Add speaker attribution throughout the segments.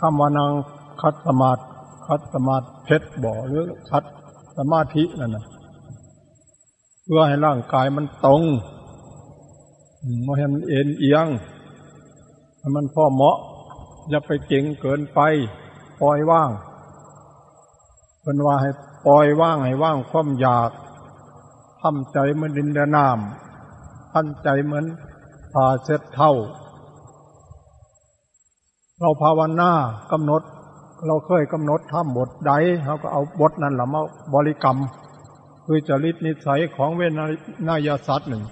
Speaker 1: คำว่านางคัดสมาธิคัดสมาธิเพชรบ่หรือคัดสมาธินั่นนะเพื่อให้ร่างกายมันตรงไม่ให้มันเอ็นเอียงให้มันพ่อเหมาะอย่าไปเก่งเกินไปปล่อยว่างเป็นว่าให้ปล่อยว่างให้ว่างความอยากทำใจเหมือนดินแดนน้ำทำใจเหมือนผ่าเช็ดเท่า เราภาวนากำหนด เราเคยกำหนดทำบทใดเราก็เอาบทนั้นหละมาบริกรรม คือจริตนิสัยของเวนายสัตว์หนึ่ง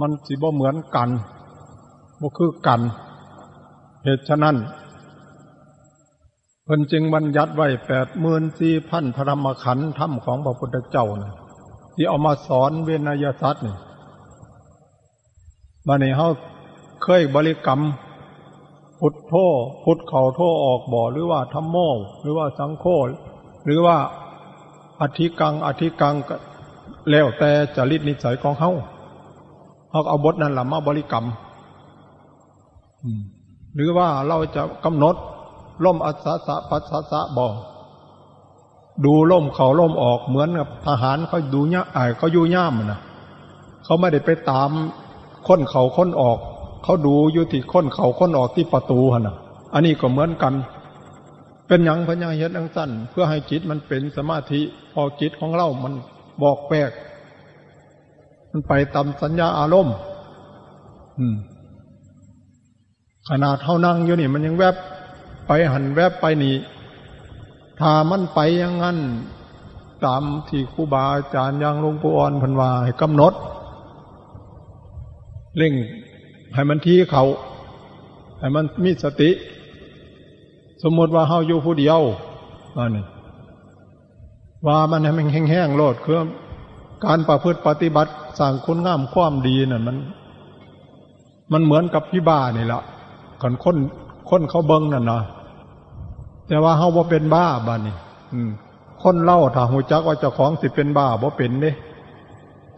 Speaker 1: มันสิบ่เหมือนกันบ่คือกัน เหตุฉะนั้นเพิ่นจึงบัญญัติไว้แปดหมื่นสี่พันธรรมขันธ์ธรรมของพระพุทธเจ้านะที่เอามาสอนเวนยสัตว์นี่มาในเฮาเคยบริกรรม พุทโธพุทเข่าโธออกบ่อหรือว่าธรรมโมหรือว่าสังโฆหรือว่าอธิกังอธิกังแล้วแต่จริตนิสัยของเขาเขาเอาบทนั้นละมาบริกรรมหรือว่าเราจะกำหนดล่มอัศสะปัสสะสะบ่ดูล่มเขาล่มออกเหมือนกับทหารเขาดูย่าอ้เขายู่ย่ามนะเขาไม่ได้ไปตามค้นเขาค้นออก เขาดูอยู่ที่ค้นเขาค้นออกที่ประตูฮะนะอันนี้ก็เหมือนกัน เป็นย่างพญาเฮ็ดอังสั้นเพื่อให้จิตมันเป็นสมาธิ พอจิตของเรา มันบอกแปลกมันไปตามสัญญาอารมณ์ อืม ขนาดเท่านั่งอยู่นี่ มันยังแวบไปหันแวบไปนี่ ถ้ามันไปอย่างนั้น ตามที่ครูบาอาจารย์ยังหลวงปู่อ่อนพันวาให้กำหนด เร่ง ให้มันทีเขาให้มันมีสติ สมมติว่าเฮาอยู่ผู้เดียวว่านี่ว่ามันให้มันแห้งๆโลดคือการประพฤติปฏิบัติสั่งคุณงามความดีนั่นมัน มันเหมือนกับพี่บ้านี่แหละคนคนคนเขาเบิ้งนั่นนะแต่ว่าเฮาบ่เป็นบ้าบ้านี่ อืม คนเล่าถ้าหูจักว่าเจ้าของสิเป็นบ้าบ่เป็นเด้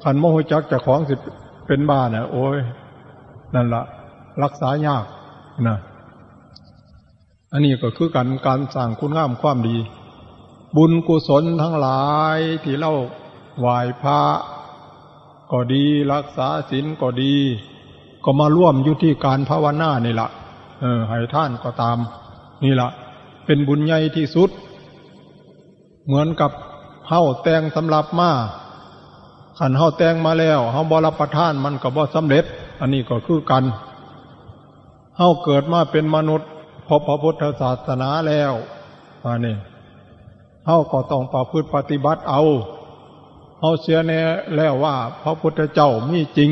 Speaker 1: ขันโมหูจักเจ้าของสิเป็นบ้าเนี่ยโอ้ย นั่นละรักษายากนะอันนี้ก็คือการการสั่งคุณงามความดี บุญกุศลทั้งหลายที่เล่าไหว้พระก็ดีรักษาศีลก็ดี ก็มาร่วมอยู่ที่การภาวนานี่แหละเออให้ท่านก็ตาม นี่แหละเป็นบุญใหญ่ที่สุด เหมือนกับเฮาแต่งสำหรับมาขันเฮาแต่งมาแล้วเฮาบรับประทานมันก็บ่สำเร็จ อันนี้ก็คือกันเฮาเกิดมาเป็นมนุษย์พบพระพุทธศาสนาแล้วอันนี้เฮาก็ต้องประพฤติปฏิบัติเอาเฮาเสียแน่แล้วว่า พระพุทธเจ้ามีจริง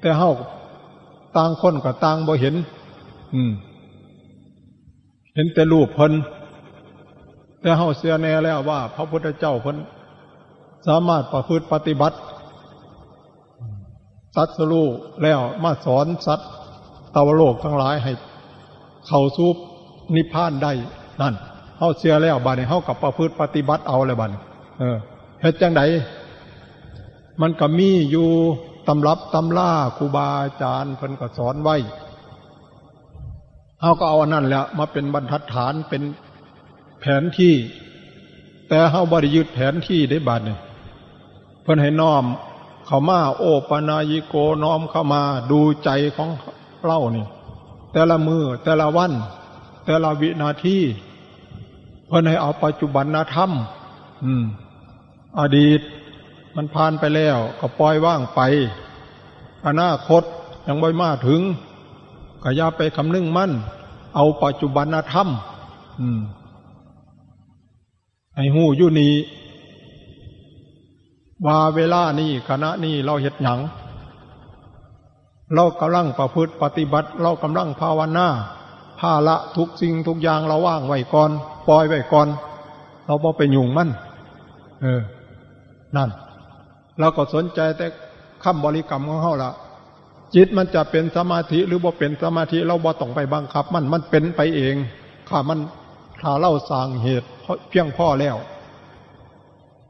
Speaker 1: แต่เฮาต่างคนกับต่างบ่เห็น อืม เห็นแต่รูปเพิ่นแต่เฮาเสียแน่แล้วว่า พระพุทธเจ้าเพิ่นสามารถประพฤติปฏิบัติ ตว์สู้แล้วมาสอนสัตว์ตาวโลกทั้งหลายให้ เข้าสู่นิพพานได้นั่นเฮาเสียแล้วบาดนี้เฮากับประพฤติปฏิบัติเอาเลยบัดเออเฮ็ดจังไดมันก็มีอยู่ตำรับตำล่าครูบาอาจารย์เพิ่นก็สอนไว้เฮาก็เอาอันนั้นแหละมาเป็นบรรทัดฐานเป็นแผนที่ แต่เฮาบริยุทธ์แผนที่ได้บัดนี่เพิ่นให้น้อม เขามาโอปนายโกน้อมเข้ามาดูใจของเล่านี่ แต่ละมือแต่ละวัน แต่ละวินาทีเพิ่นให้เอาปัจจุบันนธรรม อืม อดีต มันผ่านไปแล้ว ก็ปล่อยว่างไป อนาคตยังไม่มาถึงก็อย่าไปคำนึงมั่น เอาปัจจุบันธรรม อืม ให้หูอยู่นี้ ว่าเวลานี้คณะนี้เราเห็ดหยัง เรากำลังประพฤติปฏิบัติ เรากำลังภาวนาภาละทุกสิ่งทุกอย่างเราว่างไว้ก่อน ปล่อยไว้ก่อน เราพอไปยุ่งมั่นเออ นั่น เราก็สนใจแต่คำบริกรรมของเขาละจิตมันจะเป็นสมาธิหรือบ่เป็นสมาธิเราบ่ต้องไปบังคับ มันมันเป็นไปเองข้ามันถ้าเล่าสร้างเหตุเพียงพ่อแล้ว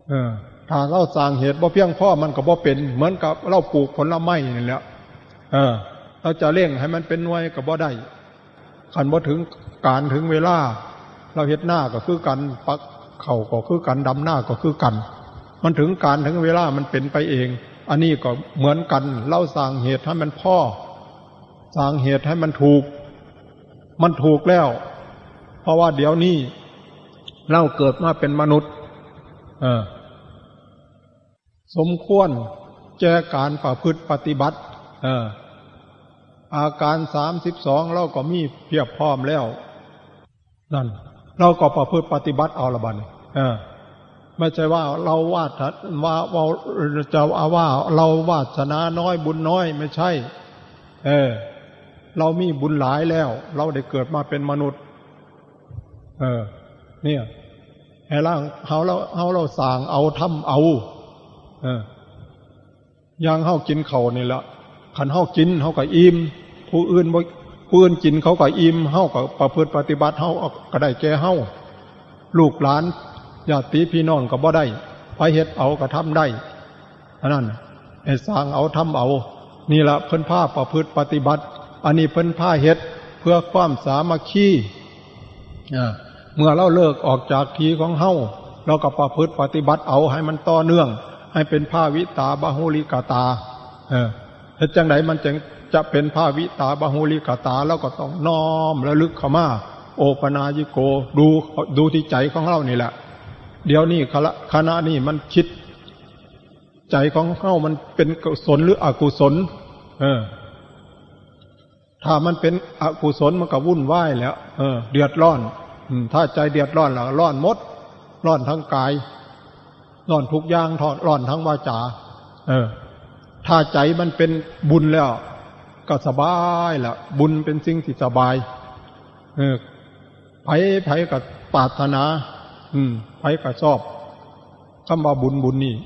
Speaker 1: เออ ถ้าเล่าสร้างเหตุบ่เพียงพ่อมันก็บ่เป็น เหมือนกับเราปลูกผลไม้นี่แหละเออ เราจะเร่งให้มันเป็นนวยก็บ่ได้ขันบ่ถึงการถึงเวลา เราเฮ็ดหน้าก็คือกันปักเข่าก็คือกันดำหน้าก็คือกัน มันถึงการถึงเวลามันเป็นไปเอง อันนี้ก็เหมือนกันเล่าสร้างเหตุให้มันพ่อสร้างเหตุให้มันถูก มันถูกแล้ว เพราะว่าเดี๋ยวนี้เราเกิดมาเป็นมนุษย์ เออ สมควรแจการประพฤติปฏิบัติ เออ อาการสามสิบสองเราก็มีเพียบพร้อมแล้ว นั่น เราก็ประพฤติปฏิบัติเอาละบันเออไม่ใช่ว่าเราวาดว่าว่าจะเอาว่า เราวาสนาน้อยบุญน้อยไม่ใช่ เออ เรามีบุญหลายแล้ว เราได้เกิดมาเป็นมนุษย์ เออ เนี่ยให้ร่างเขาเราเขาเราสางเอาทำเอา เออยังเขากินเขานี่ละขันเขากินเขาก็อิ่มผู้อื่นผู้อื่นกินเขาก็อิ่มเขาก็ประพฤติปฏิบัติเขาก็ได้แก่เขาลูกหลานญาติพี่น้องก็บ่ได้ไปเฮ็ดเอาก็ทำได้อันนั้นไอ้สร้างเอาทำเอา นี่ละเพิ่นผ้าประพฤติปฏิบัติ อันนี้เพิ่นผ้าเฮ็ดเพื่อความสามัคคีเมื่อเราเลิกออกจากทีของเฮาเราก็ประพฤติปฏิบัติเอาให้มันต่อเนื่อง ให้เป็นผ้าวิตาบาหุลิกาตา เออเฮ็ดจังไหนมันจึงจะเป็นผ้าวิตาบาหุลิกาตา แล้วก็ต้องน้อมระลึกเข้ามาโอปนายิโกดูดูที่ใจของเรานี่แหละ เดี๋ยวนี้คณะคณะนี่มันคิด ใจของเขามันเป็นกุศลหรืออกุศล เออ ถ้ามันเป็นอกุศลมันก็วุ่นวายแล้ว เออ เดือดร้อนถ้าใจเดือดร้อนแล้วร้อนมดร้อนทั้งกาย ร้อนทุกอย่างทอดร้อนทั้งวาจา เออ ถ้าใจมันเป็นบุญแล้ว ก็สบายละบุญเป็นสิ่งที่สบาย เออไผ่ไผ่กับปาถนา อืมไผ่กับชอบคำว่าบุญบุญนี่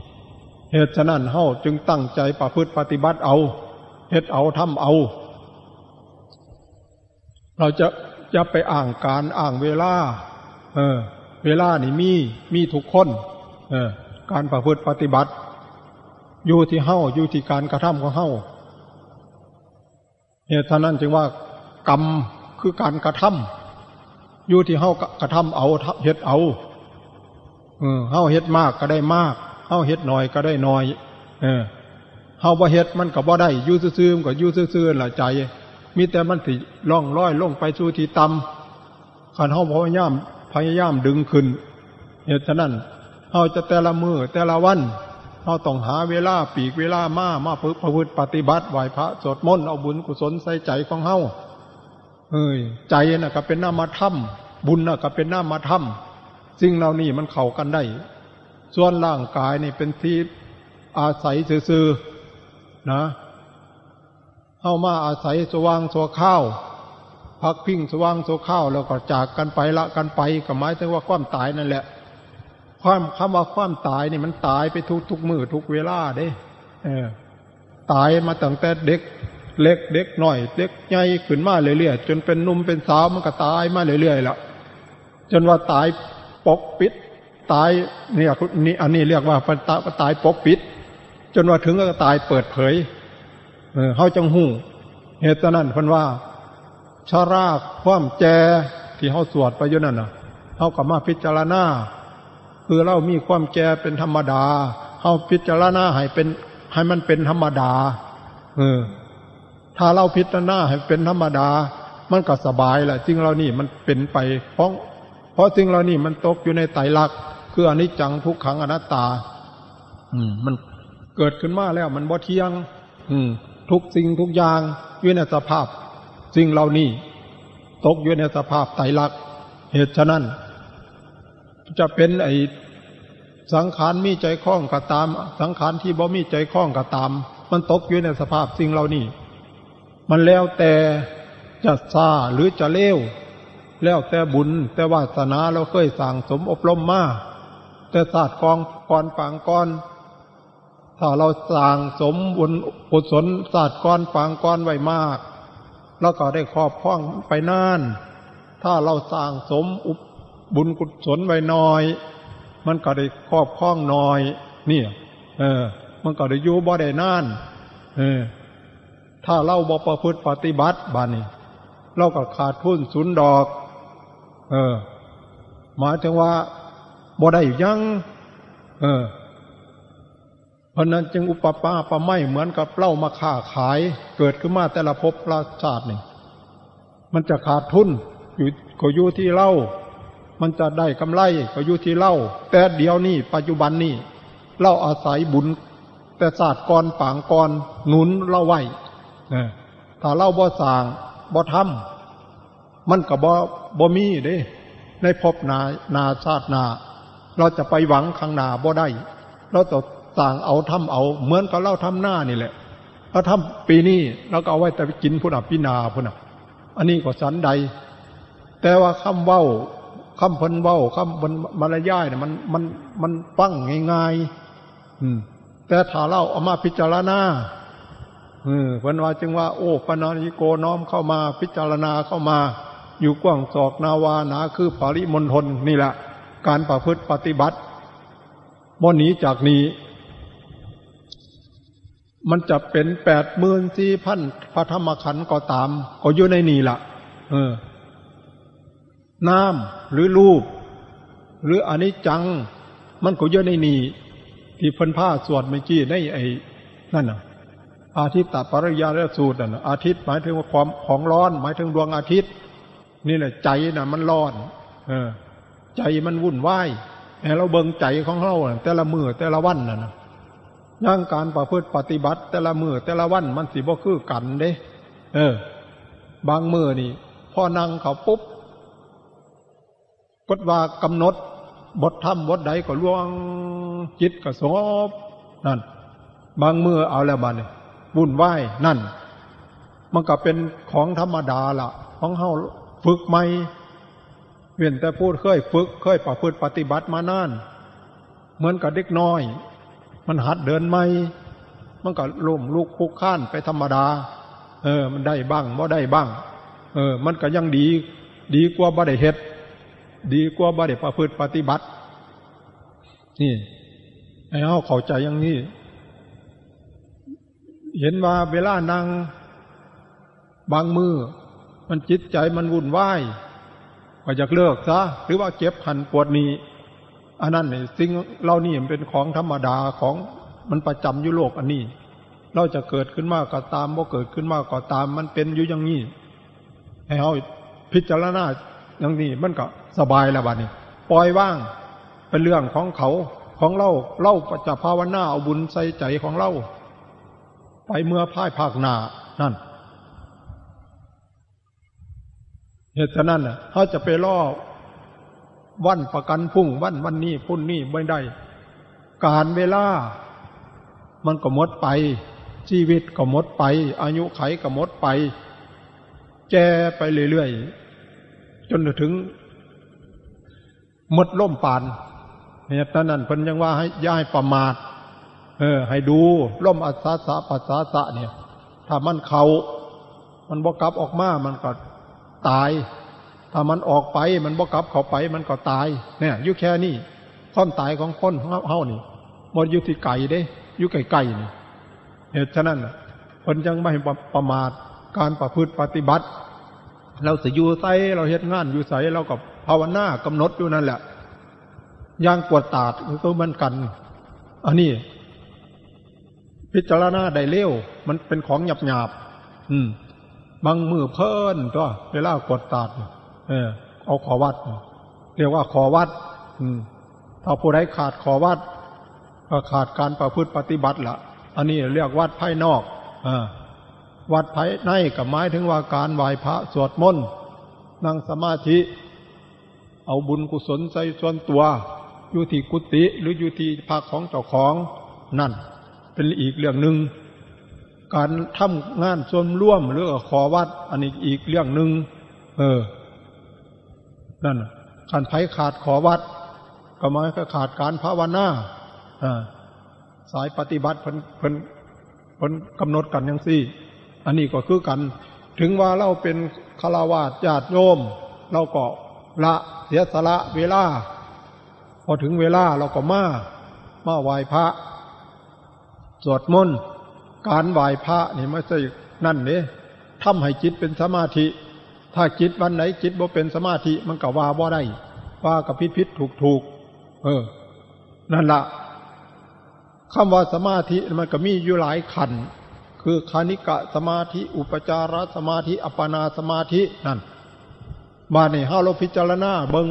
Speaker 1: เหตุฉะนั้นเฮาจึงตั้งใจประพฤติปฏิบัติเอาเฮ็ดเอาทำเอา เราจะจะไปอ่างการอ่างเวลา เออ เวลานี่มีมีทุกคน เออ การประพฤติปฏิบัติ อยู่ที่เฮ้าอยู่ที่การกระทำของเฮ้าเหตุฉะนั้นจึงว่ากรรมคือการกระทำอยู่ที่เฮ้ากระทำเอาเฮ็ดเอาเออเฮ้าเฮ็ดมากก็ได้มากเฮ้าเฮ็ดน้อยก็ได้น้อย เออเฮ้าบ่เฮ็ดมันก็บ่ได้ยู่ซื่อๆก็ยู่ซื่อๆละใจ มีแต่มันสิล่องร้อยลงไปสู่ที่ต่ำขันเฮาพยายามพยายามดึงขึ้นเหตุฉะนั้น เฮาจะแต่ละมือแต่ละวันเฮาต้องหาเวลาปีกเวลามามาฝึกพฤติปฏิบัติไหวพระสวดมนต์เอาบุญกุศลใส่ใจของเฮาเอ้ยใจน่ะก็เป็นหน้ามาธรรมบุญน่ะก็เป็นหน้ามาธรรมสิ่งเหล่านี้มันเข้ากันได้ ส่วนร่างกายนี่เป็นที่อาศัยซื่อๆนะเข้ามาอาศัยสว่างสัวข้าวพักพิงสว่างสัวข้าวแล้วก็จากกันไปละกันไปก็หมายถึงว่าความตายนั่นแหละ ความคำว่าความตายนี่มันตายไปทุกทุกมือทุกเวลาเด้ เออ ตายมาตั้งแต่เด็ก เล็กเด็กหน่อย เด็กใหญ่ขึ้นมาเรื่อยๆจนเป็นนุ่มเป็นสาวมันก็ตายมาเรื่อยๆละจนว่าตายปกปิด ตายเนี่ยนี่อันนี้เรียกว่าตายปกปิด จนว่าถึงก็ตายเปิดเผยเขาจังหูเหตุนั้นพันว่าชาราความแจที่เขาสวดไปอยู่นั่นน่ะเขากับมาพิจารณา คือเรามีความแจเป็นธรรมดาเขาพิจารณาให้เป็นให้มันเป็นธรรมดา เออ ถ้าเราพิจารณาให้เป็นธรรมดา มันก็สบายแหละจริงเรานี่มันเป็นไป เพราะเพราะจริงเรานี่มันตกอยู่ในไตรลักษณ์คืออนิจจังทุกขังอนัตตา อืม มันเกิดขึ้นมาแล้วมันบ่เที่ยง อืม ทุกสิ่งทุกอย่างอยู่ในสภาพสิ่งเหล่านี้ ตกอยู่ในสภาพไตรลักษณ์เหตุฉะนั้น จะเป็นไอสังขารมีใจคล้องก็ตาม สังขารที่บ่มีใจคล้องก็ตาม มันตกอยู่ในสภาพสิ่งเหล่านี้ มันแล้วแต่จะซาหรือจะเลวแล้วแต่บุญ แต่วาสนาเราเคยสั่งสมอบรมมาแต่ศาสตร์กองก่อนฝังก่อน ถ้าเราสร้างสมบุญกุศลศาสตร์ก้อนฝังก้อนไว้มาก แล้วก็ได้ครอบคล้องไปนาน ถ้าเราสร้างสมอุป บุญกุศลไว้น้อย มันก็ได้ครอบคล้องน้อย เนี่ย เออ มันก็ได้อยู่บ่ได้นานเออ ถ้าเราบ่ประพฤติปฏิบัติบานี้เราก็ขาดทุนศูนย์ดอก เออ หมายถึงว่าบ่ได้ยัง เออ เพราะนั้นจึงอุปปาปะไม่เหมือนกับเล่ามาค้าขาย เกิดขึ้นมาแต่ละภพละชาตินี่มันจะขาดทุนอยู่ก็อยู่ที่เล่า มันจะได้กำไรก็อยู่ที่เล่า แต่เดี๋ยวนี้ปัจจุบันนี้เล่าอาศัยบุญ แต่ศาสตร์กรปางกรหนุนเล่าไหวถ้าเล่าบ่สางบ่ทำมันกับบ่บ่มีเด้ ในภพนานาชาตินา เราจะไปหวังข้างหนาบ่ได้ เราจะต่างเอาทำเอา เหมือนกับเราทำหน้านี่แหละเราทำปีนี้เราก็เอาไว้แต่ไปกินพุ่นอะพินาพุ่นอะอันนี้ก็สันใด แต่ว่าคำเว้า คำพันเว้าคำมันมารยาเนี่ยมันมันมันฟังง่ายๆอืม แต่ถ้าเราเอามาพิจารณาเออเพิ่นว่าจึงว่า โอ้ปนาญิโกน้อมเข้ามาพิจารณาเข้ามา อยู่กว้างศอกนาวานาคือปริมณฑลนี่แหละการประพฤติปฏิบัติบ่หนีจากนี้ มันจะเป็นแปดหมื่นสี่พันพระธรรมขันธ์ก็ตาม ก็อยู่ในนี่ละเออ น้ำหรือรูป หรืออนิจจัง มันก็อยู่ในนี่ที่พันผ้าสวดเมื่อกี้ในไอ้นั่นน่ะ อาทิตย์ตปริยาและสูตรน่ะอาทิตย์หมายถึงว่าความของร้อน หมายถึงดวงอาทิตย์ นี่แหละใจน่ะ มันร้อน เออ ใจมันวุ่นวายแต่เราเบิ่งใจของเราแต่ละมือแต่ละวันน่ะนะย่างการประพฤติปฏิบัติ แต่ละมือแต่ละวันมันสิบ่คือกันเด้ เออ บางมือนี่พอนั่งเขาปุ๊บ กดว่ากำหนด บทธรรมบทใดก็ล่วงจิตก็สงบนั่น บางมือเอาแล้วบ้านนี่วุ่นวายนั่น มันก็เป็นของธรรมดาละของเฮาฝึกใหม่เวียนแต่พูดเคยฝึกเคยประพฤติปฏิบัติมานานเหมือนกับเด็กน้อย มันหัดเดินไม่มันก็ล้มลุกคุกข้านไปธรรมดา เออ มันได้บ้างบ่ได้บ้าง เออ มันก็ยังดี ดีกว่าบ่ได้เฮ็ด ดีกว่าบ่ได้ประพฤติปฏิบัติ นี่ไอ้เขาเข้าใจอย่างนี้ เห็นว่าเวลานั่งบางมือ มันจิตใจมันวุ่นวายก็อยากเลิกซะหรือว่าเจ็บหันปวดนี้ อันนั้นเนี่ยสิ่งเรานี่มันเป็นของธรรมดาของมันประจำยุโลกอันนี้ เราจะเกิดขึ้นมากก็ตามว่าเกิดขึ้นมากก็ตาม มันเป็นอยู่อย่างนี้ให้เขาพิจารณา อย่างนี้มันก็สบายแล้วบ้านี้ ปล่อยว่างเป็นเรื่องของเขาของเราเล่าจะภาวนาเอาบุญใส่ใจของเราไปเมื่อพ่ายภาคหนานั่นเหตุฉะนั้นเขาจะไปล่อวันประกันพุ่งวันวันนี้พุ่นนี่ไม่ได้ การเวลา มันก็หมดไป ชีวิตก็หมดไป อายุไขก็หมดไปแก่ไปเรื่อยๆ จนถึงหมดล่มปานเหตุนั้นเพิ่นยังว่าให้ย้ายประมาทเออ ให้ดูล่มอัศสะปัสสาสะเนี่ย ถ้ามันเขามันบกกลับออกมามันก็ตาย ถ้ามันออกไป มันบกกลับเข้าไป มันก็ตาย เนี่ยอยู่แค่นี้ความตายของคนเฮานี่หมดอยู่ที่ไก่เด้อยู่ไก่ๆนี่เหตุฉะนั้นคนยังไม่ประมาทการประพฤติปฏิบัติ เราสิอยู่ใสเราเฮ็ดงานอยู่ใสเราก็ภาวนากำหนดอยู่นั่นแหละย่างกวดตาดก็มือนกัน อันนี้ พิจารณาได้เร็วมันเป็นของหยาบหยาบอืม บางมือเพิ่นตัวเวลากดตาดเออเอาขอวัด เรียกว่าขอวัด อืมถ้าผู้ใดขาดขอวัดก็ขาดการประพฤติปฏิบัติละอันนี้เรียกวัดภายนอก อ วัดภายในกับหมายถึงว่าการไหว้พระสวดมนต์นั่งสมาธิ เอาบุญกุศลใส่ส่วนตัวอยู่ที่กุฏิหรืออยู่ที่ภาคของเจ้าของนั่น เป็นอีกเรื่องหนึ่งการทำงานส่วนร่วมหรือขอวัด อันนี้อีกเรื่องหนึ่งเออ นั่นการไผ่ขาดขอวัด ก็หมายก็ขาดการภาวนาอ่าสายปฏิบัติเพิ่นเพิ่นเพิ่นกำหนดกันย่างสี่ อันนี้ก็คือกัน ถึงว่าเราเป็นฆราวาสญาติโยม เราก็ละเสียสละเวลา พอถึงเวลาเราก็มา มาไหว้พระ สวดมนต์ การไหว้พระนี่ไม่ใช่นั่นเนี่ยทำให้จิตเป็นสมาธิ ถ้าจิตวันไหนจิตบ่เป็นสมาธิมันก็ว่าบ่ได้ ว่ากับพิษพิษถูกถูก เออ นั่นละคำว่าสมาธิมันก็มีอยู่หลายขัน คือคานิกะสมาธิ อุปจารสมาธิ อัปปนาสมาธินั่นมาในห้าเราพิจารณาเบิง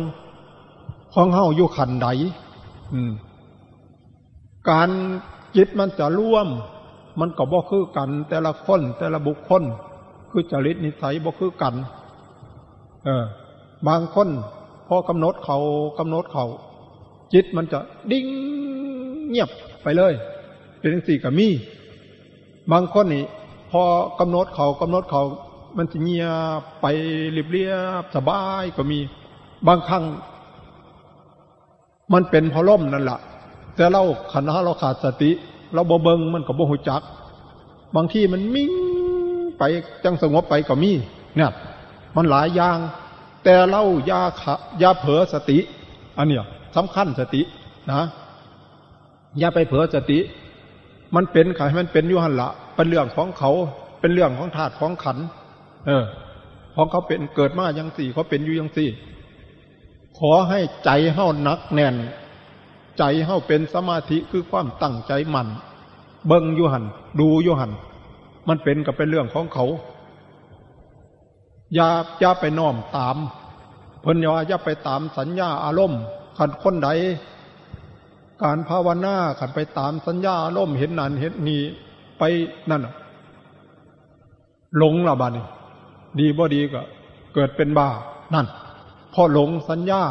Speaker 1: ของเฮาอยู่ขันใดการจิตมันจะร่วม มันก็บ่คือกัน แต่ละคน แต่ละบุคคล คือจริตนิสัยบ่คือกัน เออ บางคนพอกำหนดเขากำหนดเขาจิตมันจะดิ้งเงียบไปเลย เป็นสี่กับมี บางคนนี่ พอกำหนดเขากำหนดเขามันจะเงียบไปเรียบเรียบสบายก็มี บางครั้ง มันเป็นพอล่มนั่นแหละแต่เราขันห้าเราขาดสติ เราบ่เบิงมันก็บ่หูจัก บางที่มันมิ่งไปจังสงบไปก็มี เนี่ย มันหลายอย่าง แต่เรายาขยาเผลอสติ อันเนี้ยสำคัญสตินะอย่าไปเผลอสติ มันเป็นขายมันเป็นยุหันละเป็นเรื่องของเขา เป็นเรื่องของธาตุของขัน เออ ของเขาเป็นเกิดมาอย่างสี่เขาเป็นอยู่อย่างสี่ ขอให้ใจเฮ้านักแน่น ใจเฮ้าเป็นสมาธิคือความตั้งใจมันเบิ้งยุหันดูยุหันมันเป็นกับเป็นเรื่องของเขาอย่าอย่าไปน้อมตาม เพิ่นย่าอย่าไปตามสัญญาอารมณ์ขันคนใด การภาวนาขันไปตามสัญญาล่มเห็นนันเห็นนี้ไปนั่นหลงละบานี่ดีบ่ดีก็เกิดเป็นบ้านั่นพอหลงสัญญา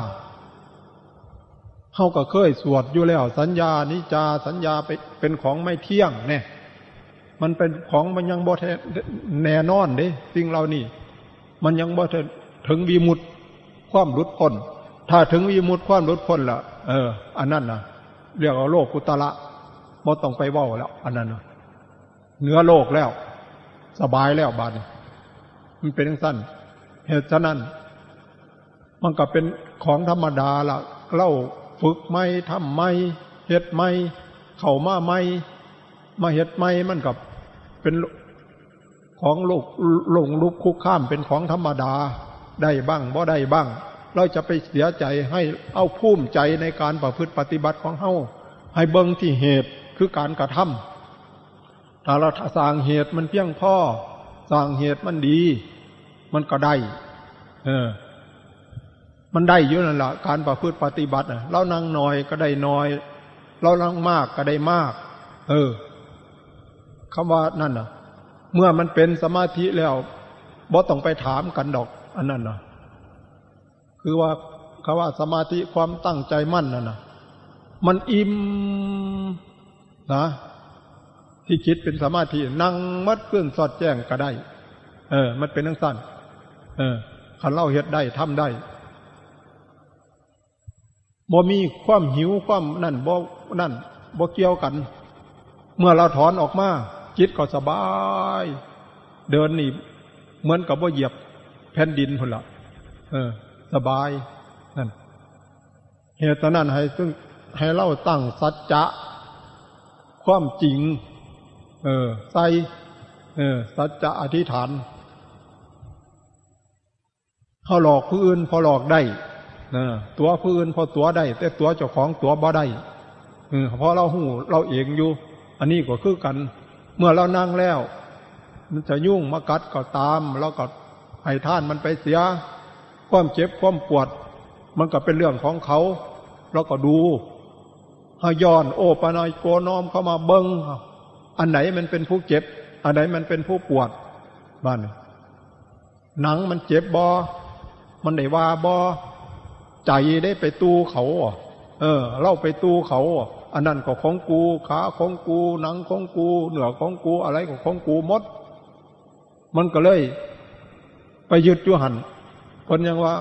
Speaker 1: เขาก็เคยสวดอยู่แล้ว สัญญานิจาสัญญาไปเป็นของไม่เที่ยงเนี่ยมันเป็นของมันยังบ่แน่นอนเด้สิ่งเรานี่ มันยังบ่ถึงวีมุตความรุดพ้นถ้าถึงวีมุตความรุดพ้นละเออ อันนั้นนะ เรียกว่าโลกกุตละบ่ต้องไปว่าแล้ว อันนั้นเนื้อโลกแล้ว สบายแล้วบาดมันเป็นสั้นเหตุฉะนั้น มันก็เป็นของธรรมดาละเล่าฝึกไม่ทำไม่เฮ็ดไม่เข่ามาไม่มาเฮ็ดไม่มันกับเป็นของโลกลงลุกคุกข้ามเป็นของธรรมดา ได้บ้างบ่ได้บ้าง เราจะไปเสียใจให้เอาภูมิใจในการประพฤติปฏิบัติของเฮาให้เบิ่งที่เหตุคือการกระทำถ้าเราสร้างเหตุมันเพียงพ่อสร้างเหตุมันดี มันก็ได้ เออ มันได้เยอะนั่นแหละการประพฤติปฏิบัติเรานั่งน้อยก็ได้น้อย เรานั่งมากก็ได้มาก เออคำว่านั่นน่ะ เมื่อมันเป็นสมาธิแล้วบ่ต้องไปถามกันดอก อันนั้นน่ะ คือว่าคำว่าสมาธิความตั้งใจมั่นนั่นนะมันอิ่มนะ ที่คิดเป็นสมาธินั่งมัดเครื่องสอดแจ้งก็ได้ เออ มันเป็นทั้งสั้นเออขันเล่าเฮ็ดได้ทำได้บ่มีความหิวความนั่นบ่นั่นบ่เกี่ยวกัน เมื่อเราถอนออกมาจิตก็สบาย เดินนี่เหมือนกับว่าเหยียบแผ่นดินคนละเออ สบายนั่นเหตุนั้นให้ซึ่งให้เล่าตั้งสัจจะความจริง เออใส่เออสัจจะอธิษฐานเขาหลอกผู้อื่นพอหลอกได้นะตัวผู้อื่นพอตัวได้ แต่ตัวเจ้าของตัวบ่ได้เออพราะเราหูเราเองอยู่ อันนี้ก็คือกัน เมื่อเรานั่งแล้ว มันจะยุ่งมากัดก็ตาม แล้วก็ให้ท่านมันไปเสีย ความเจ็บความปวด มันก็เป็นเรื่องของเขา เราก็ดูหย้อน โอปนายโกนอมเข้ามาเบิงอันไหนมันเป็นผู้เจ็บ อันไหนมันเป็นผู้ปวดบ้านหนังมันเจ็บบอ มันได้ว่าบอใจได้ไปตูเขาเออ เล่าไปตูเขาอันนั้นก็ของกูขาของกูหนังของกู เหนือของกูอะไรก็ของกูมด มันก็เลย ไปยึดอยู่หัน คนยังว่า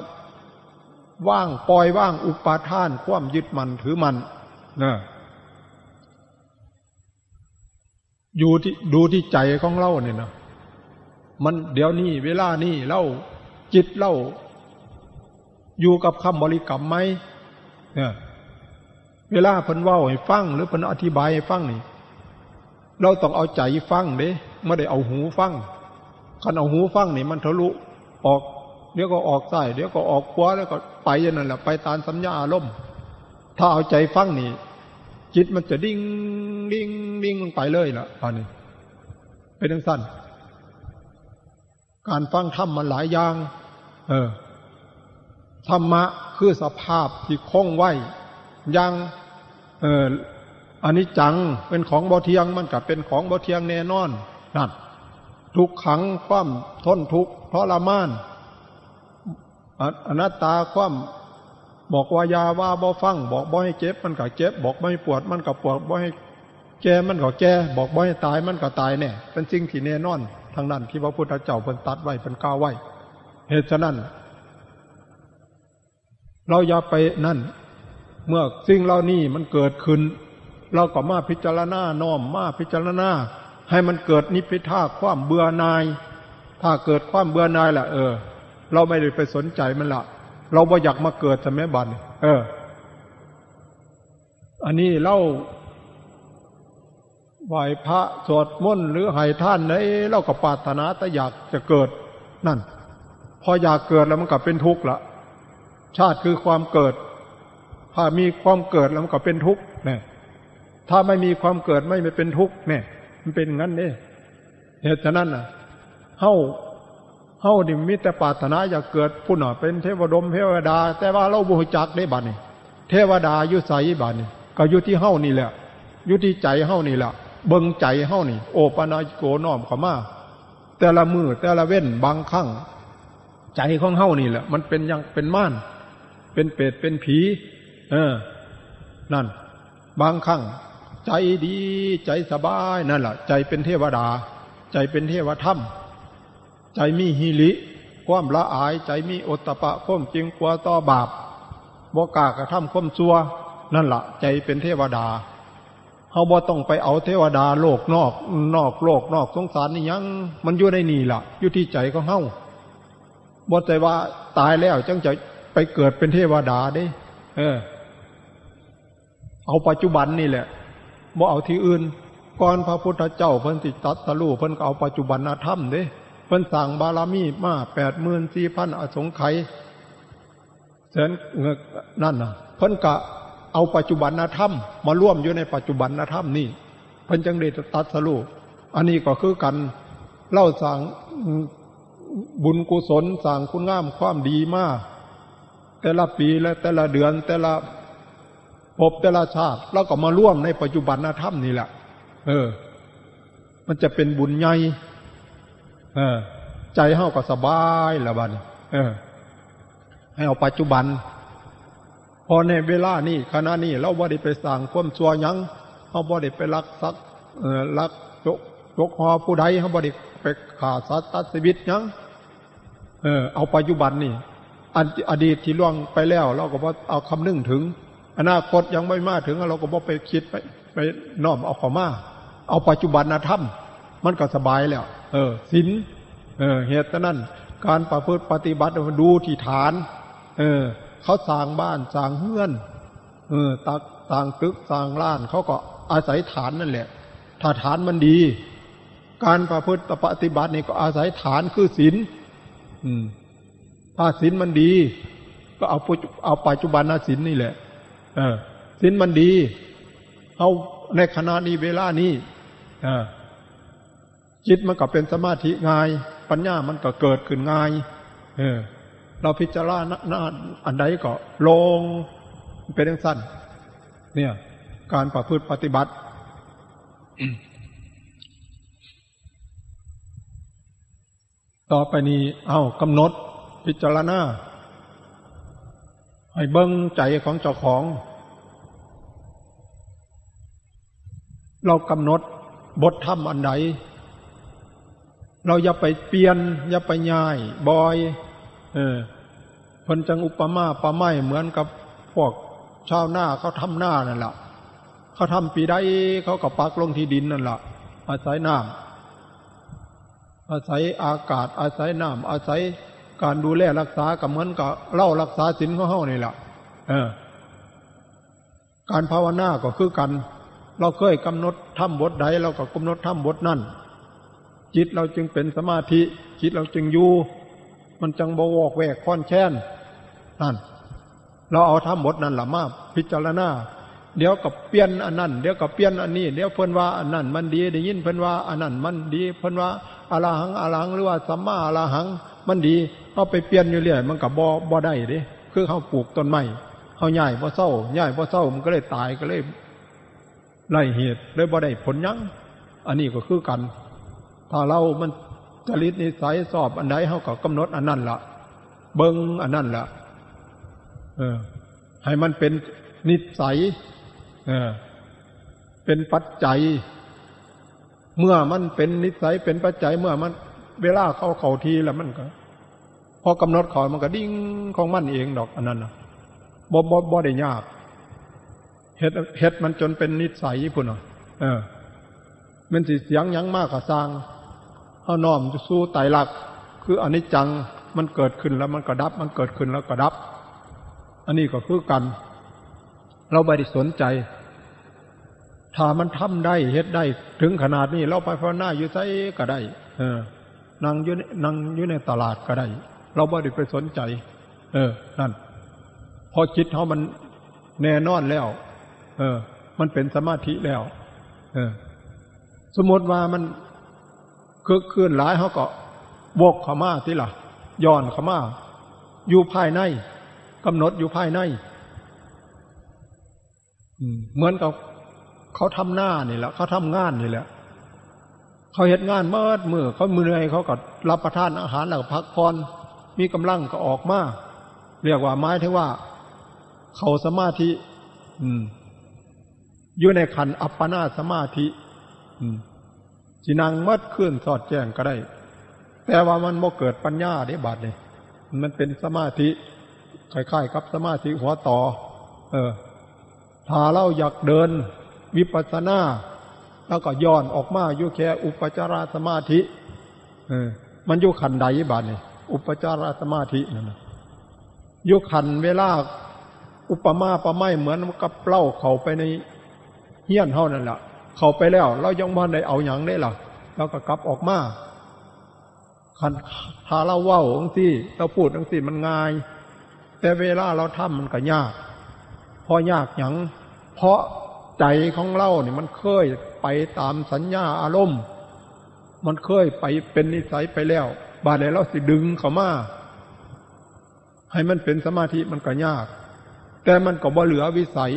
Speaker 1: ว่างปล่อยว่างอุปาทาน ความยึดมันถือมันนะอยู่ที่ดูที่ใจของเราเนี่ยนะมันเดี๋ยวนี้เวลานี้เล่าจิตเล่า อยู่กับคำบริกรรมไหมเนี่ยเวลาเพิ่นว่าให้ฟังหรือเพิ่นอธิบายให้ฟังนี่ เราต้องเอาใจฟังเด้ไม่ได้เอาหูฟังคันเอาหูฟังนี่มันทะลุออก เดี๋ยวก็ออกซ้ายเดี๋ยวก็ออกขวาแล้วก็ไปอย่างนั้นแหละไปตามสัญญาอารมณ์ถ้าเอาใจฟังนี่จิตมันจะดิ้งดิ้งดิ้งลงไปเลยล่ะตอนนี้เป็นทั้งสั้นการฟังธรรมมันหลายอย่าง เออธรรมะคือสภาพที่คงไว้ยังเอออันนี้จังเป็นของบ่เทียงมันกับเป็นของบ่เทียงแน่นอนนั่นทุกขังความทนทุกข์ทรมาน อนัตตาความบอกว่ายาว่าบ่ฟัง บอกบ่ให้เจ็บมันก็เจ็บ บอกบ่ให้ปวดมันก็ปวดบ่ให้แก่มันก็แก่บอกบ่ให้ตายมันก็ตายแน่เป็นสิ่งที่แน่นอนทางนั้นที่พระพุทธเจ้าเพิ่นตัดไว้เพิ่นกล่าวไว้เหตุฉะนั้น เราอย่าไปนั่น เมื่อสิ่งเหล่านี้มันเกิดขึ้น เราก็มาพิจารณาน้อมมาพิจารณาให้มันเกิดนิพพิทาความเบื่อนาย ถ้าเกิดความเบื่อนายล่ะเออ เราไม่ได้ไปสนใจมันละเราบ่อยากมาเกิดแต่แม่บันเออ อันนี้เล่าไหวพระสวดมนต์หรือให้ท่านไหนเราก็ปาถนาแต่อยากจะเกิดนั่น พออยากเกิดแล้วมันก็เป็นทุกข์ละชาติคือความเกิด ถ้ามีความเกิดแล้วมันก็เป็นทุกข์เนี่ยถ้าไม่มีความเกิดไม่เป็นทุกข์เนี่ยมันเป็นงั้นเนี่ยเหตุฉะนั้นน่ะเฮา เฮาดิมิแต่ปาถนาอยากเกิดผู้หน่อเป็นเทวดมเทวดา แต่ว่าเราบูจักได้บัดนี่เทวดายุใสบัดนี่ก็อยู่ที่เฮานี่แหละอยู่ที่ใจเฮานี่แหละเบิ่งใจเฮานี่ โอปนาโกน้อมเข้ามาแต่ละมือแต่ละเว้นบางครั้งใจของเฮานี่แหละ มันเป็นยังเป็นม่าน เป็นเป็ดเป็นผี เออ นั่น บางครั้งใจดี ใจสบายนั่นแหละใจเป็นเทวดา ใจเป็นเทวธรรม ใจมีฮิริความละอายใจมีอตตะปะข้มจริงกลัวต่อบาปบกากระทำข้มซัวนั่นละใจเป็นเทวดาเขาบ่ต้องไปเอาเทวดาโลกนอก นอกโลกนอกสงสารนี่ยัง มันอยู่ในนี่ละอยู่ที่ใจของเฮาบ่ใจว่าตายแล้วจังจะไปเกิดเป็นเทวดาเด้ เออ เอาปัจจุบันนี่แหละบ่เอาที่อื่น ก่อนพระพุทธเจ้าเพิ่นติตัดสรูเพิ่นก็เอาปัจจุบันธรรมเด้ เพิ่นสั่งบารมีมาแปดหมื่นสี่พันอสงไขยเสนนั่นน่ะ เพิ่นกะเอาปัจจุบันธรรมมาร่วมอยู่ในปัจจุบันธรรมนี่เพิ่นจังได้ตัดสรูอันนี้ก็คือกันเล่าสั่งบุญกุศลสั่งคุณงามความดีมาก แต่ละปีและแต่ละเดือนแต่ละพบแต่ละชาติแล้วก็มาร่วมในปัจจุบันธรรมนี่แหละ เออ มันจะเป็นบุญใหญ่ เออ ใจเฮาก็สบายละบัดเออ ให้เอาปัจจุบัน พอในเวลานี้ขณะนี้เราบ่ได้ไปสั่งความชั่วยังเขาบ่ได้ไปรักสักเออรักจกจกหอผู้ใดเขาบ่ได้ไปขาสัตว์ตัดชีวิตยังเออ เอาปัจจุบันนี่อดีตที่ล่วงไปแล้ว เราก็บ่เอาคำนึงถึง อนาคตยังไม่มาถึงเราก็บอกไปคิดไปไปน้อมเอาข้อมาเอาปัจจุบันธรรม มันก็สบายแล้ว เออศีลเออ เหตุนั้นการประพฤติปฏิบัติดูที่ฐาน เออ เขาสร้างบ้านสร้างเฮือน เออตักสร้างตึกสร้างล้าน เขาก็อาศัยฐานนั่นแหละ ถ้าฐานมันดี การประพฤติปฏิบัตินี่ก็อาศัยฐานคือศีลอืม ถ้าศีลมันดี ก็เอาเอาปัจจุบันศีลนี่แหละ เออสินมันดี เอาในขณะนี้เวลานี้อ จิตมันก็เป็นสมาธิง่าย ปัญญามันก็เกิดขึ้นง่าย เออ เราพิจารณาอันใดก็ลงเป็นอย่างสั้นเนี่ย การประพฤติปฏิบัติต่อไปนี้ เอากำหนด พิจารณาให้เบิ้งใจของเจ้าของ เรากำหนดบทธรรมอันใด เราอย่าไปเปลี่ยน อย่าไปย้ายบอย เออพนจังอุปมาปะไม้เหมือนกับพวกชาวหน้าเขาทำหน้านั่นแหละเขาทำปีได้เขาก็ปักลงที่ดินนั่นแหละอาศัยน้ำอาศัยอากาศ อาศัยน้ำอาศัยการดูแลรักษากับเหมือนกับเล่ารักษาศีลของเฮานี่แหละเออ การภาวนาก็คือกัน เราเคยกำหนดทำบทใดเราก็กำหนดทำบทนั่น จิตเราจึงเป็นสมาธิ จิตเราจึงอยู่ มันจังบวกแวกค้อนแค้นนั่น เราเอาทำบทนั่นละมาพิจารณาเดี๋ยวกับเปลี่ยนอันนั้นเดี๋ยวกับเปลี่ยนอันนี้เดี๋ยวเพิ่นว่าอันนั้นมันดีได้ยินเพิ่นว่าอันนั้นมันดีเพิ่นว่าอรหังอรหังหรือว่าสัมมาอรหัง มันดีเอาไปเปลี่ยนอยู่เรื่อยมันกับบ่บ่ได้เด้คือเขาปลูกต้นไม้เขาใหญ่พอเศร้าใหญ่พอเศร้ามันก็เลยตายก็เลยไล่เหตุเลยบ่ได้ผลยั้งอันนี้ก็คือกัน ถ้าเรามันจริตนิสัยสอบอันใดเขาก็กำหนดอันนั้นละเบิงอันนั้นละเออ ให้มันเป็นนิสัย เออ เป็นปัจจัย เมื่อมันเป็นนิสัยเป็นปัจจัย เมื่อมัน เวลาเข้าเขาทีแล้วมันก็พอกำหนดขอมันก็ดิ้งของมันเองดอกอันนั้นนะบ่บ่บ่ได้ยากเฮ็ดเฮ็ดมันจนเป็นนิสัยพุ่นเออ มันสิเสียงยังมากกว่าสร้าง เอาน้อมจะสู้ไตรลักษณ์คืออนิจจังมันเกิดขึ้นแล้วมันก็ดับ มันเกิดขึ้นแล้วก็ดับ อันนี้ก็คือกัน เราไม่ได้สนใจ ถ้ามันทำได้เฮ็ดได้ ถึงขนาดนี้ เราไปภาวนาอยู่ไสก็ได้ เออนั่งอยู่นั่งอยู่ในตลาดก็ได้ เราไม่ได้ไปสนใจ เออ นั่น พอจิตเขามันแน่นอนแล้ว เออ มันเป็นสมาธิแล้ว เออ สมมติว่ามัน คือคืนหลายเขาก็บกขม่าที่ล่ะย้อนขม่าอยู่ภายในกำหนดอยู่ภายในเหมือนกับเขาทำหน้านี่แหละเขาทำงานนี่แหละเขาเห็นงานเมื่อมือเขามือเหนื่อยเขาก็รับประทานอาหารแล้วพักผ่อนมีกำลังก็ออกมาเรียกว่าไม้ที่ว่า เขาสมาธิอืมอยู่ในขันอัปปนาสมาธิ อืม จีนังมัดขึ้นสอดแจ้งก็ได้ แต่ว่ามันโมเกิดปัญญาได้บาดเลยมันเป็นสมาธิคล้ายๆกับสมาธิหัวต่อ เออ ถ้าเราอยากเดินวิปัสสนาแล้วก็ย้อนออกมาอยู่แค่อุปจารสมาธิ เออ มันอยู่ขันใดบาดเนี่ยอุปจารสมาธินั่นอยู่ขันเวลาอุปมาประไม่เหมือนกับเล่าเขาไปในเฮี้ยนเท่านั่นแหละ เข้าไปแล้ว เรายังบ่ได้เอาอย่างได้หรอเราก็กลับออกมาคันถ้าเราว่าองที่ เราพูดองที่มันง่าย แต่เวลาเราทำมันก็ยาก พอยากอย่างเพราะใจของเราเนี่ยมันเคยไปตามสัญญาอารมณ์ มันเคยไปเป็นนิสัยไปแล้ว บาดเราสิดึงเข้ามาให้มันเป็นสมาธิมันก็ยาก แต่มันก็บ่เหลือวิสัย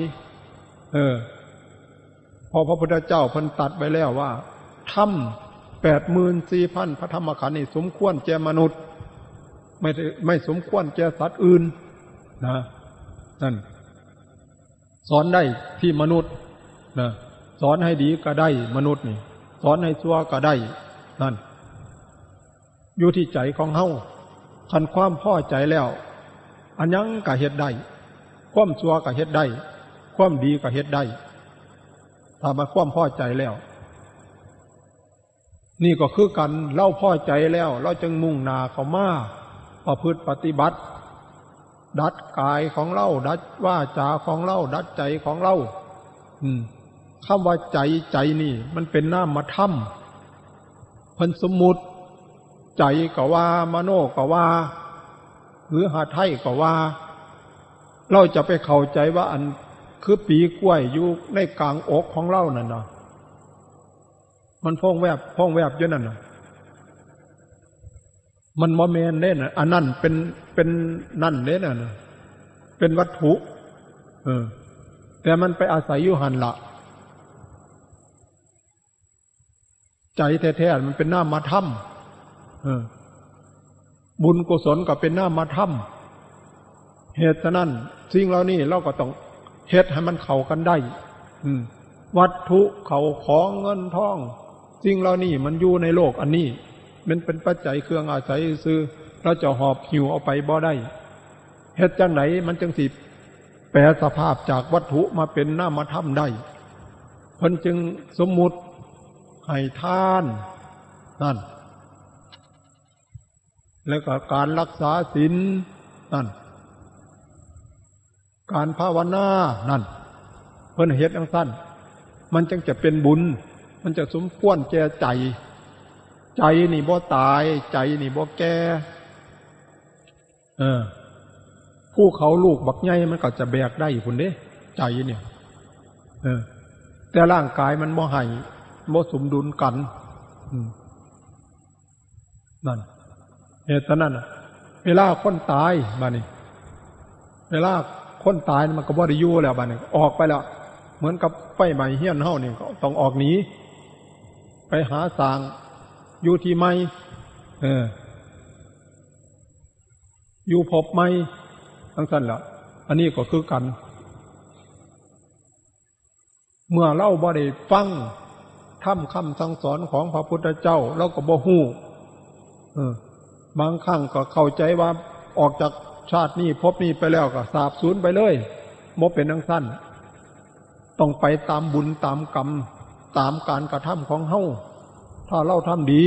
Speaker 1: เออ พอพระพุทธเจ้าพันตัดไปแล้วว่าทำแปดหมื่นสี่พันพระธรรมขันธ์นี่สมควรแก่มนุษย์ ไม่ไม่สมควรแก่สัตว์อื่นนะนั่นสอนได้ที่มนุษย์นะสอนให้ดีก็ได้มนุษย์นี่ สอนให้ชั่วก็ได้ นั่น อยู่ที่ใจของเฮาคันความพ่อใจแล้ว อันยังก็เฮ็ดได้ ความชั่วก็เฮ็ดได้ ความดีก็เฮ็ดได้ ถ้ามาคว่ำพ่อใจแล้ว นี่ก็คือกันเล่าพ่อใจแล้ว เราจึงมุ่งนาเขามาประพฤติปฏิบัติ ดัดกายของเราดัดว่าจาของเราดัดใจของเราอืมคำว่าใจใจนี่ มันเป็นน้ามาถ้ำพันสมุดใจก็ว่ามโนก็ว่า หรือหาไทยก็ว่า เราจะไปเข้าใจว่าอัน คือปีกล้วยอยู่ในกลางอกของเล่านั่นเนาะมันพองแวบพองแวบอยู่นั่นเนาะมันมอเมนเล่นอันนั่นเป็นเป็นนั่นเล่นน่ะเป็นวัตถุ เออ แต่มันไปอาศัยอยู่หันละใจแท้ๆมันเป็นหน้ามาถ้ำเออ บุญกุศลก็เป็นหน้ามาถ้ำเหตุนั้นสิ่งเหล่านี้เราก็ต้อง เฮ็ดให้มันเข้ากันได้ อืม วัตถุเขาของเงินทองสิ่งเหล่านี้มันอยู่ในโลกอันนี้ มันเป็นปัจจัยเครื่องอาศัยซื้อเราจะหอบหิวเอาไปบ่ได้เฮ็ดจังไหนมันจังสิแปลสภาพจากวัตถุมาเป็นหน้ามาทำได้เพิ่นจึงสมมุติให้ทานนั่น แล้วก็การรักษาศีลนั่น การภาวนานั่นเพื่นเหตุอังสั้นมันจึงจะเป็นบุญ มันจะสมควรแก่ใจ ใจนี่บ่ตาย ใจนี่บ่แก่เออผู้เขาลูกบักใหญ่มันก็จะแบกได้คุณเด้ใจเนี่ย เออ แต่ร่างกายมันบ่ให้บ่สมดุลกันนั่นเหตุนั้นเวลาคนตายบ้านี้เวลา คนตายมันก็บ่ได้อยู่แล้วบ้านี้ออกไปแล้ว เหมือนกับไฟใหม่เฮี้ยนเฮานี่ก็ต้องออกหนีไปหาสางอยู่ที่ไม่เออ อยู่พบไม่ทั้งสั้นละอันนี้ก็คือกัน เมื่อเล่าบ่ได้ฟังถ้ำคำสั่งสอนของพระพุทธเจ้าเราก็บ่ฮู้เออ บางครั้งก็เข้าใจว่าออกจาก ชาตินี้พบนี้ไปแล้วก็สาบสูญไปเลยมเป็นทั้งสั้น ต้องไปตามบุญตามกรรม ตามการกระทำของเฮาถ้าเราทำดี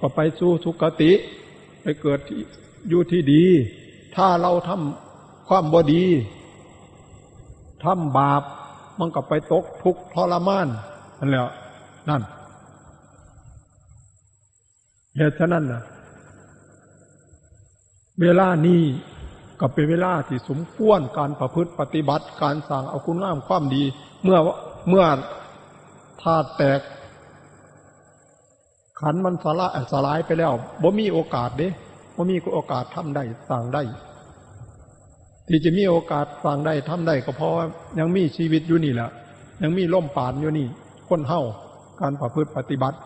Speaker 1: ก็ไปสู่สุคติ ไปเกิดอยู่ที่ดี ถ้าเราทำความบดีทำบาปมันก็ไปตกทุกข์ทรมานนั่นแหละนั่นเหตุฉะนั้นนะเวลานี้ ก็เป็นเวลาที่สมควรการประพฤติปฏิบัติการสั่งเอาคุณงามความดี เมื่อเมื่อธาตุแตก ขันมันสลายสลายไปแล้วบ่มีโอกาสเด้บ่มีโอกาสทำได้สั่งได้ ที่จะมีโอกาสสั่งได้ทำได้ก็เพราะยังมีชีวิตอยู่นี่แหละยังมีล่มปานอยู่นี่คนเฮาการประพฤติปฏิบัติ